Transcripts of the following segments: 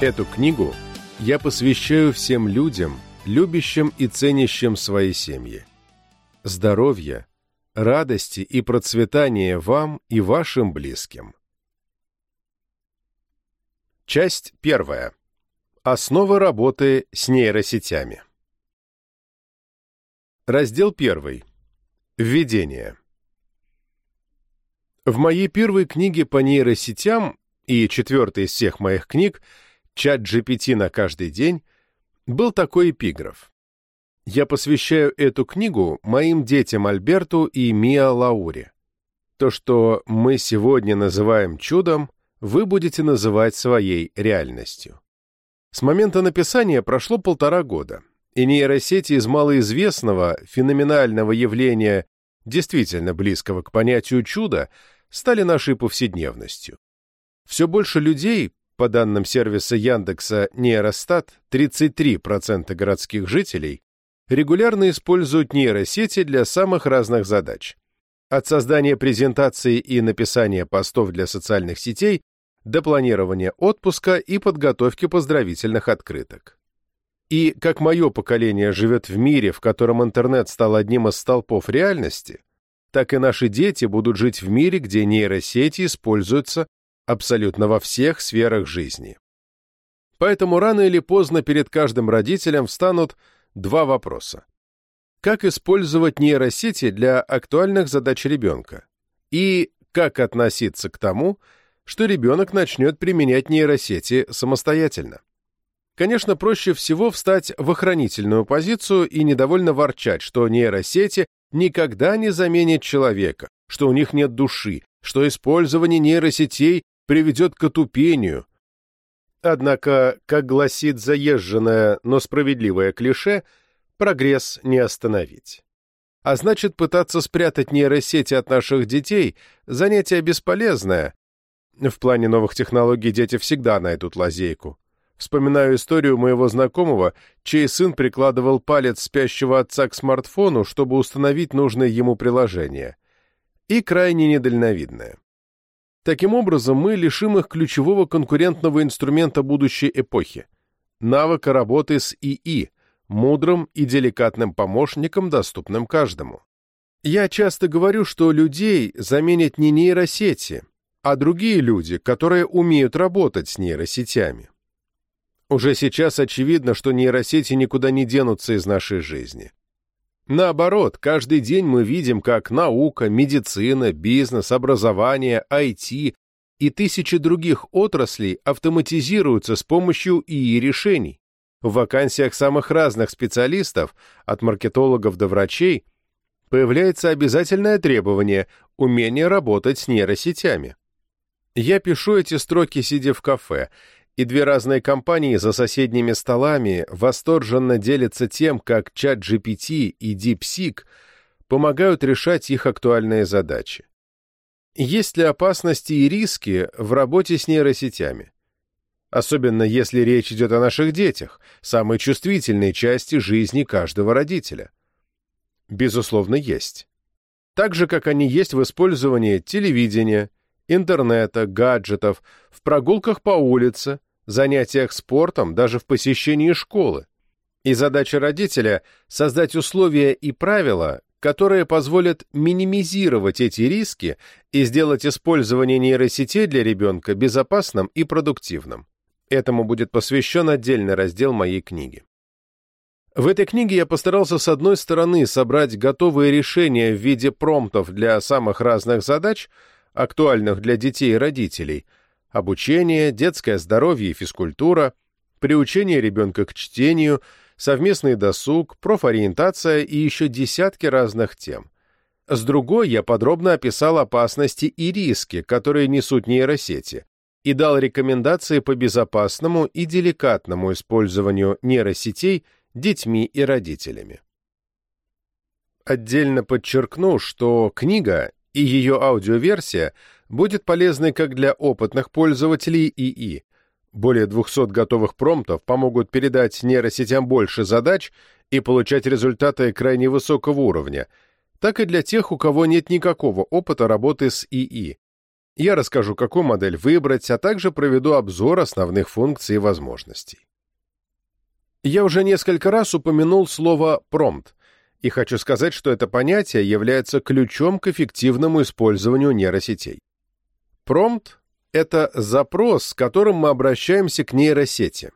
Эту книгу я посвящаю всем людям, любящим и ценящим свои семьи. Здоровья, радости и процветания вам и вашим близким. Часть первая. Основы работы с нейросетями. Раздел первый. Введение. В моей первой книге по нейросетям и четвертой из всех моих книг – чат GPT на каждый день, был такой эпиграф. Я посвящаю эту книгу моим детям Альберту и Миа Лауре. То, что мы сегодня называем чудом, вы будете называть своей реальностью. С момента написания прошло полтора года, и нейросети из малоизвестного, феноменального явления, действительно близкого к понятию чуда, стали нашей повседневностью. Все больше людей по данным сервиса Яндекса Нейростат, 33% городских жителей регулярно используют нейросети для самых разных задач. От создания презентаций и написания постов для социальных сетей до планирования отпуска и подготовки поздравительных открыток. И как мое поколение живет в мире, в котором интернет стал одним из столпов реальности, так и наши дети будут жить в мире, где нейросети используются абсолютно во всех сферах жизни. Поэтому рано или поздно перед каждым родителем встанут два вопроса. Как использовать нейросети для актуальных задач ребенка? И как относиться к тому, что ребенок начнет применять нейросети самостоятельно? Конечно, проще всего встать в охранительную позицию и недовольно ворчать, что нейросети никогда не заменят человека, что у них нет души, что использование нейросетей приведет к отупению. Однако, как гласит заезженное, но справедливое клише, прогресс не остановить. А значит, пытаться спрятать нейросети от наших детей – занятие бесполезное. В плане новых технологий дети всегда найдут лазейку. Вспоминаю историю моего знакомого, чей сын прикладывал палец спящего отца к смартфону, чтобы установить нужное ему приложение. И крайне недальновидное. Таким образом, мы лишим их ключевого конкурентного инструмента будущей эпохи – навыка работы с ИИ, мудрым и деликатным помощником, доступным каждому. Я часто говорю, что людей заменят не нейросети, а другие люди, которые умеют работать с нейросетями. Уже сейчас очевидно, что нейросети никуда не денутся из нашей жизни. Наоборот, каждый день мы видим, как наука, медицина, бизнес, образование, IT и тысячи других отраслей автоматизируются с помощью ИИ-решений. В вакансиях самых разных специалистов, от маркетологов до врачей, появляется обязательное требование – умение работать с нейросетями. Я пишу эти строки, сидя в кафе – и две разные компании за соседними столами восторженно делятся тем, как чат GPT и DeepSeek помогают решать их актуальные задачи. Есть ли опасности и риски в работе с нейросетями? Особенно если речь идет о наших детях, самой чувствительной части жизни каждого родителя. Безусловно, есть. Так же, как они есть в использовании телевидения, интернета, гаджетов, в прогулках по улице, занятиях спортом, даже в посещении школы. И задача родителя – создать условия и правила, которые позволят минимизировать эти риски и сделать использование нейросетей для ребенка безопасным и продуктивным. Этому будет посвящен отдельный раздел моей книги. В этой книге я постарался с одной стороны собрать готовые решения в виде промптов для самых разных задач, актуальных для детей и родителей – обучение, детское здоровье и физкультура, приучение ребенка к чтению, совместный досуг, профориентация и еще десятки разных тем. С другой я подробно описал опасности и риски, которые несут нейросети, и дал рекомендации по безопасному и деликатному использованию нейросетей детьми и родителями. Отдельно подчеркну, что книга и ее аудиоверсия – будет полезной как для опытных пользователей ИИ. Более 200 готовых промптов помогут передать нейросетям больше задач и получать результаты крайне высокого уровня, так и для тех, у кого нет никакого опыта работы с ИИ. Я расскажу, какую модель выбрать, а также проведу обзор основных функций и возможностей. Я уже несколько раз упомянул слово «промпт», и хочу сказать, что это понятие является ключом к эффективному использованию нейросетей. Промпт — это запрос, с которым мы обращаемся к нейросети.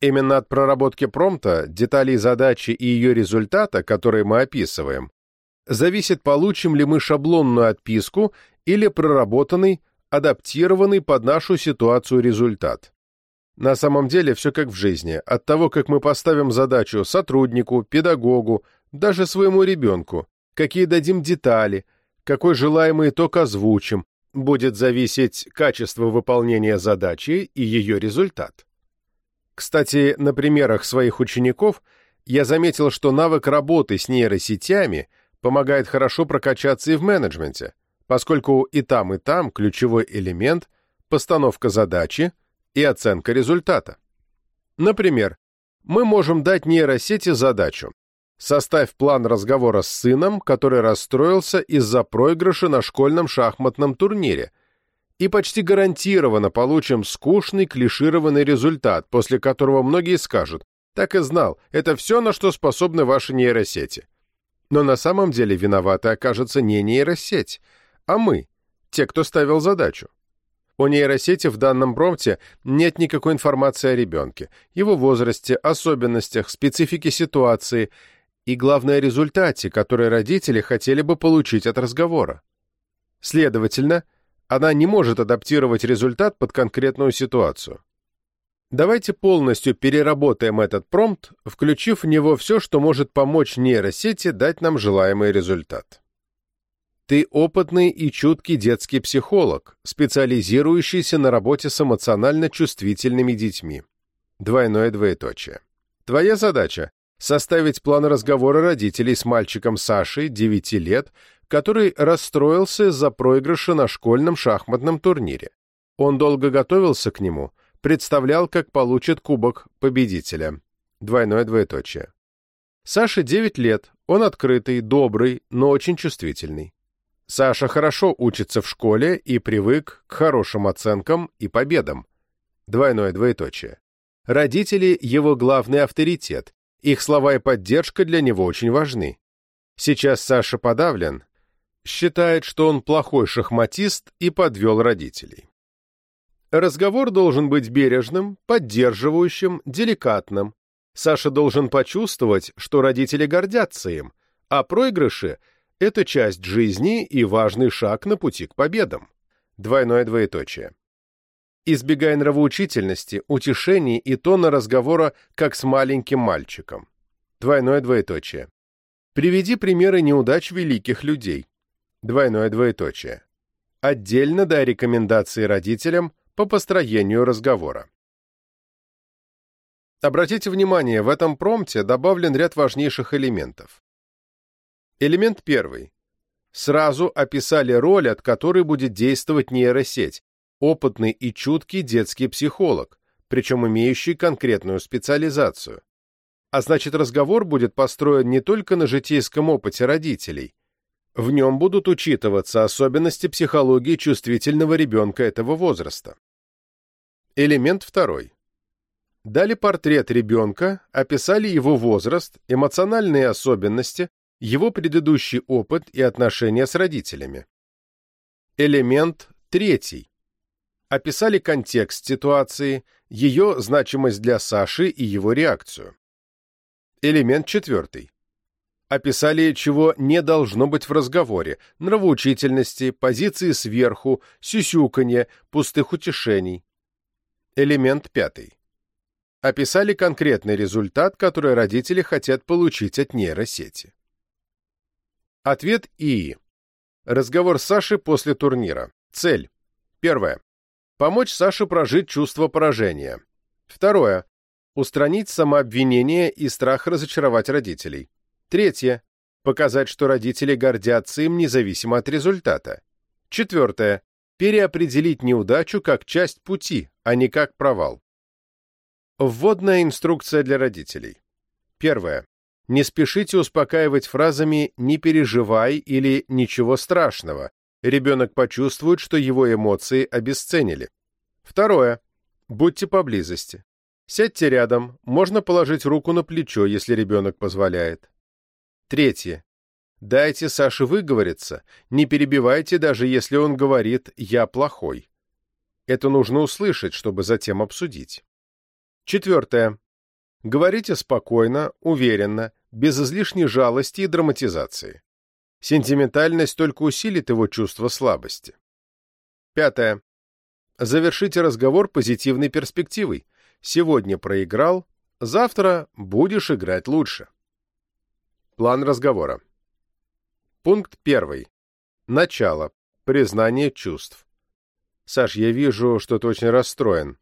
Именно от проработки промпта, деталей задачи и ее результата, которые мы описываем, зависит, получим ли мы шаблонную отписку или проработанный, адаптированный под нашу ситуацию результат. На самом деле все как в жизни. От того, как мы поставим задачу сотруднику, педагогу, даже своему ребенку, какие дадим детали, какой желаемый итог озвучим, будет зависеть качество выполнения задачи и ее результат. Кстати, на примерах своих учеников я заметил, что навык работы с нейросетями помогает хорошо прокачаться и в менеджменте, поскольку и там, и там ключевой элемент – постановка задачи – и оценка результата. Например, мы можем дать нейросети задачу «Составь план разговора с сыном, который расстроился из-за проигрыша на школьном шахматном турнире», и почти гарантированно получим скучный клишированный результат, после которого многие скажут «Так и знал, это все, на что способны ваши нейросети». Но на самом деле виноваты окажется не нейросеть, а мы, те, кто ставил задачу. У нейросети в данном промпте нет никакой информации о ребенке, его возрасте, особенностях, специфике ситуации и, главное, результате, который родители хотели бы получить от разговора. Следовательно, она не может адаптировать результат под конкретную ситуацию. Давайте полностью переработаем этот промпт, включив в него все, что может помочь нейросети дать нам желаемый результат. Ты опытный и чуткий детский психолог, специализирующийся на работе с эмоционально чувствительными детьми. Двойное двоеточие. Твоя задача – составить план разговора родителей с мальчиком Сашей, 9 лет, который расстроился из-за проигрыша на школьном шахматном турнире. Он долго готовился к нему, представлял, как получит кубок победителя. Двойное двоеточие. Саше 9 лет, он открытый, добрый, но очень чувствительный. Саша хорошо учится в школе и привык к хорошим оценкам и победам. Двойное двоеточие. Родители – его главный авторитет, их слова и поддержка для него очень важны. Сейчас Саша подавлен, считает, что он плохой шахматист и подвел родителей. Разговор должен быть бережным, поддерживающим, деликатным. Саша должен почувствовать, что родители гордятся им, а проигрыши – это часть жизни и важный шаг на пути к победам. Двойное двоеточие. Избегай нравоучительности, утешений и тона разговора, как с маленьким мальчиком. Двойное двоеточие. Приведи примеры неудач великих людей. Двойное двоеточие. Отдельно дай рекомендации родителям по построению разговора. Обратите внимание, в этом промпте добавлен ряд важнейших элементов. Элемент первый. Сразу описали роль, от которой будет действовать нейросеть, опытный и чуткий детский психолог, причем имеющий конкретную специализацию. А значит, разговор будет построен не только на житейском опыте родителей. В нем будут учитываться особенности психологии чувствительного ребенка этого возраста. Элемент второй. Дали портрет ребенка, описали его возраст, эмоциональные особенности, его предыдущий опыт и отношения с родителями. Элемент третий. Описали контекст ситуации, ее значимость для Саши и его реакцию. Элемент четвертый. Описали, чего не должно быть в разговоре, нравоучительности, позиции сверху, сюсюканье, пустых утешений. Элемент пятый. Описали конкретный результат, который родители хотят получить от нейросети. Ответ И. Разговор с Сашей после турнира. Цель. Первое. Помочь Саше прожить чувство поражения. Второе. Устранить самообвинение и страх разочаровать родителей. Третье. Показать, что родители гордятся им независимо от результата. Четвертое. Переопределить неудачу как часть пути, а не как провал. Вводная инструкция для родителей. Первое. Не спешите успокаивать фразами «не переживай» или «ничего страшного», Ребенок почувствует, что его эмоции обесценили. Второе. Будьте поблизости. Сядьте рядом, можно положить руку на плечо, если ребенок позволяет. Третье. Дайте Саше выговориться, не перебивайте, даже если он говорит «я плохой». Это нужно услышать, чтобы затем обсудить. Четвертое. Говорите спокойно, уверенно, без излишней жалости и драматизации. Сентиментальность только усилит его чувство слабости. Пятое. Завершите разговор позитивной перспективой. Сегодня проиграл, завтра будешь играть лучше. План разговора. Пункт первый. Начало. Признание чувств. Саш, я вижу, что ты очень расстроен.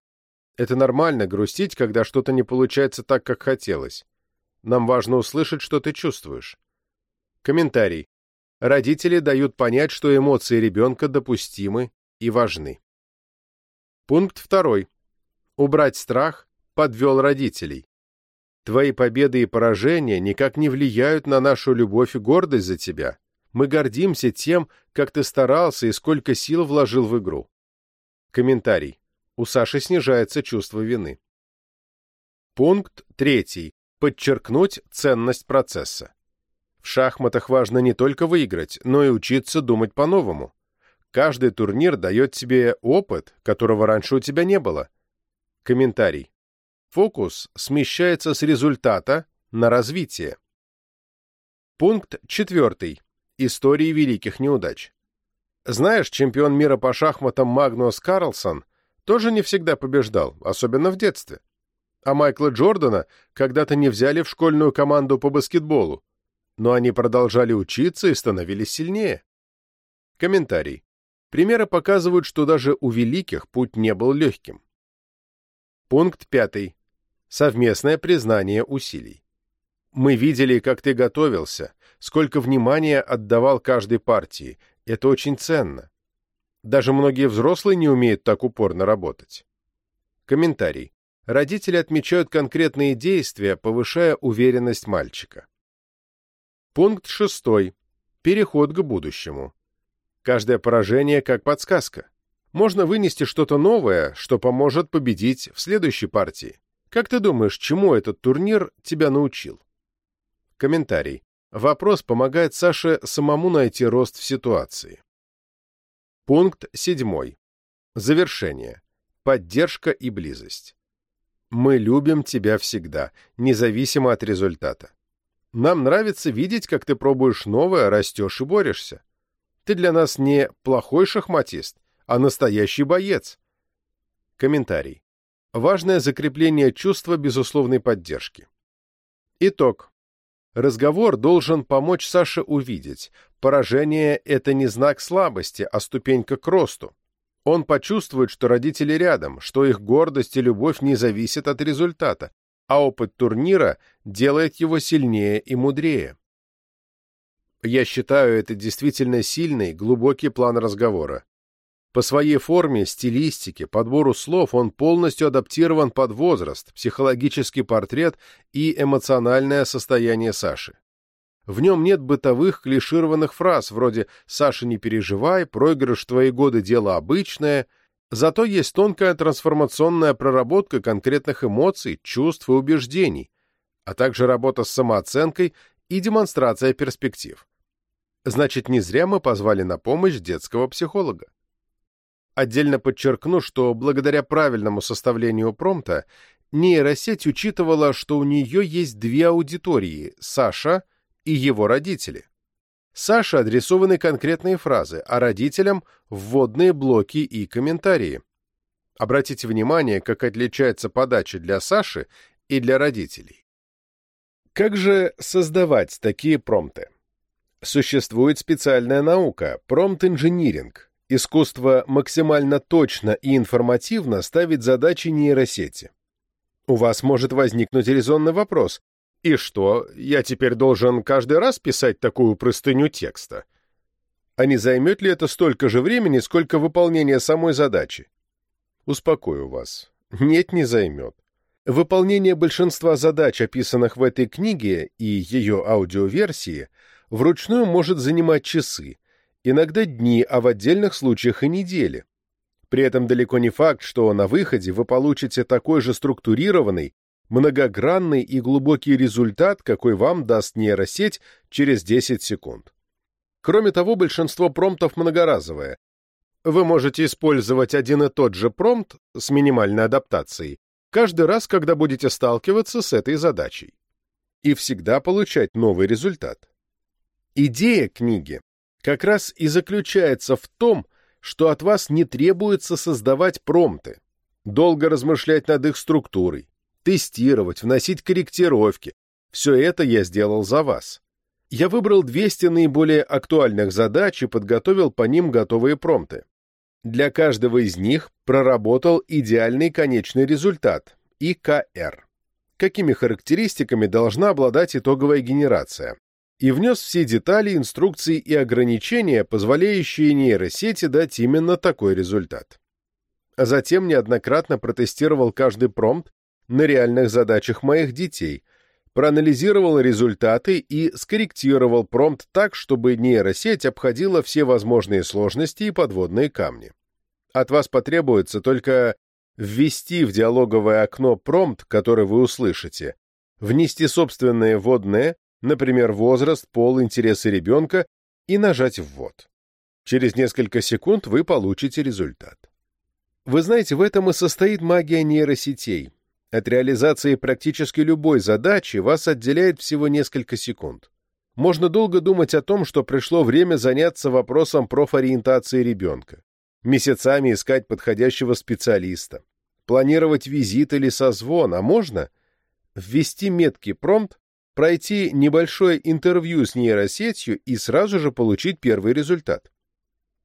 Это нормально грустить, когда что-то не получается так, как хотелось. Нам важно услышать, что ты чувствуешь. Комментарий. Родители дают понять, что эмоции ребенка допустимы и важны. Пункт второй. Убрать страх подвел родителей. Твои победы и поражения никак не влияют на нашу любовь и гордость за тебя. Мы гордимся тем, как ты старался и сколько сил вложил в игру. Комментарий. У Саши снижается чувство вины. Пункт третий. Подчеркнуть ценность процесса. В шахматах важно не только выиграть, но и учиться думать по-новому. Каждый турнир дает тебе опыт, которого раньше у тебя не было. Комментарий. Фокус смещается с результата на развитие. Пункт четвертый. Истории великих неудач. Знаешь, чемпион мира по шахматам Магнус Карлсон тоже не всегда побеждал, особенно в детстве. А Майкла Джордана когда-то не взяли в школьную команду по баскетболу, но они продолжали учиться и становились сильнее. Комментарий. Примеры показывают, что даже у великих путь не был легким. Пункт пятый. Совместное признание усилий. Мы видели, как ты готовился, сколько внимания отдавал каждой партии. Это очень ценно. Даже многие взрослые не умеют так упорно работать. Комментарий. Родители отмечают конкретные действия, повышая уверенность мальчика. Пункт шестой. Переход к будущему. Каждое поражение как подсказка. Можно вынести что-то новое, что поможет победить в следующей партии. Как ты думаешь, чему этот турнир тебя научил? Комментарий. Вопрос помогает Саше самому найти рост в ситуации. Пункт 7. Завершение. Поддержка и близость. Мы любим тебя всегда, независимо от результата. Нам нравится видеть, как ты пробуешь новое, растешь и борешься. Ты для нас не плохой шахматист, а настоящий боец. Комментарий. Важное закрепление чувства безусловной поддержки. Итог. Разговор должен помочь Саше увидеть, поражение – это не знак слабости, а ступенька к росту. Он почувствует, что родители рядом, что их гордость и любовь не зависят от результата, а опыт турнира делает его сильнее и мудрее. Я считаю это действительно сильный, глубокий план разговора. По своей форме, стилистике, подбору слов он полностью адаптирован под возраст, психологический портрет и эмоциональное состояние Саши. В нем нет бытовых клишированных фраз вроде «Саша, не переживай», «Проигрыш твои годы – дело обычное», зато есть тонкая трансформационная проработка конкретных эмоций, чувств и убеждений, а также работа с самооценкой и демонстрация перспектив. Значит, не зря мы позвали на помощь детского психолога. Отдельно подчеркну, что благодаря правильному составлению промпта нейросеть учитывала, что у нее есть две аудитории – Саша и его родители. Саше адресованы конкретные фразы, а родителям – вводные блоки и комментарии. Обратите внимание, как отличается подача для Саши и для родителей. Как же создавать такие промпты? Существует специальная наука – промпт-инжиниринг – Искусство максимально точно и информативно ставить задачи нейросети. У вас может возникнуть резонный вопрос. И что, я теперь должен каждый раз писать такую простыню текста? А не займет ли это столько же времени, сколько выполнение самой задачи? Успокою вас. Нет, не займет. Выполнение большинства задач, описанных в этой книге и ее аудиоверсии, вручную может занимать часы, иногда дни, а в отдельных случаях и недели. При этом далеко не факт, что на выходе вы получите такой же структурированный, многогранный и глубокий результат, какой вам даст нейросеть через 10 секунд. Кроме того, большинство промптов многоразовое. Вы можете использовать один и тот же промпт с минимальной адаптацией каждый раз, когда будете сталкиваться с этой задачей. И всегда получать новый результат. Идея книги как раз и заключается в том, что от вас не требуется создавать промпты, долго размышлять над их структурой, тестировать, вносить корректировки. Все это я сделал за вас. Я выбрал 200 наиболее актуальных задач и подготовил по ним готовые промпты. Для каждого из них проработал идеальный конечный результат – ИКР. Какими характеристиками должна обладать итоговая генерация? И внес все детали, инструкции и ограничения, позволяющие нейросети дать именно такой результат. А затем неоднократно протестировал каждый промпт на реальных задачах моих детей, проанализировал результаты и скорректировал промпт так, чтобы нейросеть обходила все возможные сложности и подводные камни. От вас потребуется только ввести в диалоговое окно промпт, который вы услышите, внести собственные вводные, например, возраст, пол, интересы ребенка, и нажать «Ввод». Через несколько секунд вы получите результат. Вы знаете, в этом и состоит магия нейросетей. От реализации практически любой задачи вас отделяет всего несколько секунд. Можно долго думать о том, что пришло время заняться вопросом профориентации ребенка, месяцами искать подходящего специалиста, планировать визит или созвон, а можно ввести меткий промпт, пройти небольшое интервью с нейросетью и сразу же получить первый результат.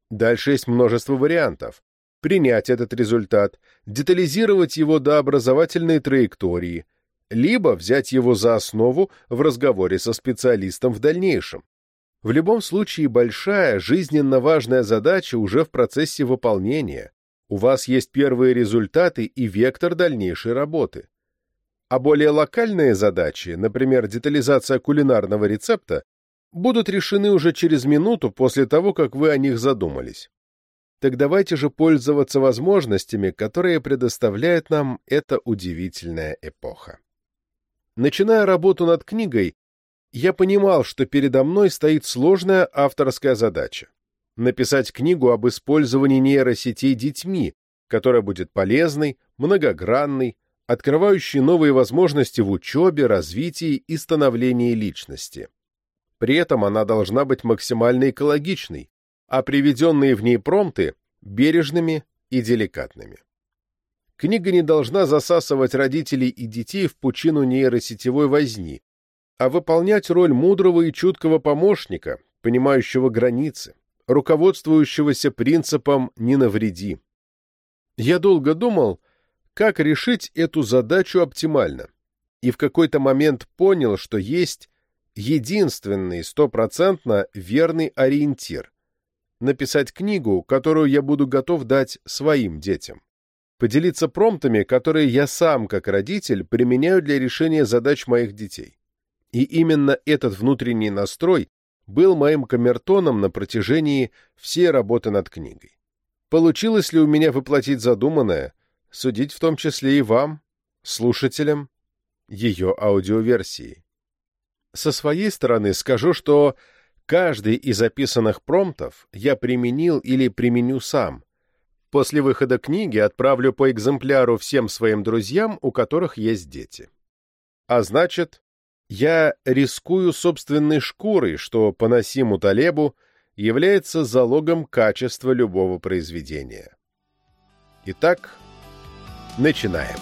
Дальше есть множество вариантов принять этот результат, детализировать его до образовательной траектории, либо взять его за основу в разговоре со специалистом в дальнейшем. В любом случае большая, жизненно важная задача уже в процессе выполнения. У вас есть первые результаты и вектор дальнейшей работы. А более локальные задачи, например, детализация кулинарного рецепта, будут решены уже через минуту после того, как вы о них задумались так давайте же пользоваться возможностями, которые предоставляет нам эта удивительная эпоха. Начиная работу над книгой, я понимал, что передо мной стоит сложная авторская задача — написать книгу об использовании нейросетей детьми, которая будет полезной, многогранной, открывающей новые возможности в учебе, развитии и становлении личности. При этом она должна быть максимально экологичной, а приведенные в ней промты бережными и деликатными. Книга не должна засасывать родителей и детей в пучину нейросетевой возни, а выполнять роль мудрого и чуткого помощника, понимающего границы, руководствующегося принципом «не навреди». Я долго думал, как решить эту задачу оптимально, и в какой-то момент понял, что есть единственный стопроцентно верный ориентир, написать книгу, которую я буду готов дать своим детям. Поделиться промптами, которые я сам, как родитель, применяю для решения задач моих детей. И именно этот внутренний настрой был моим камертоном на протяжении всей работы над книгой. Получилось ли у меня воплотить задуманное, судить в том числе и вам, слушателям, ее аудиоверсии. Со своей стороны скажу, что Каждый из записанных промптов я применил или применю сам. После выхода книги отправлю по экземпляру всем своим друзьям, у которых есть дети. А значит, я рискую собственной шкурой, что по Насиму Талебу является залогом качества любого произведения. Итак, начинаем.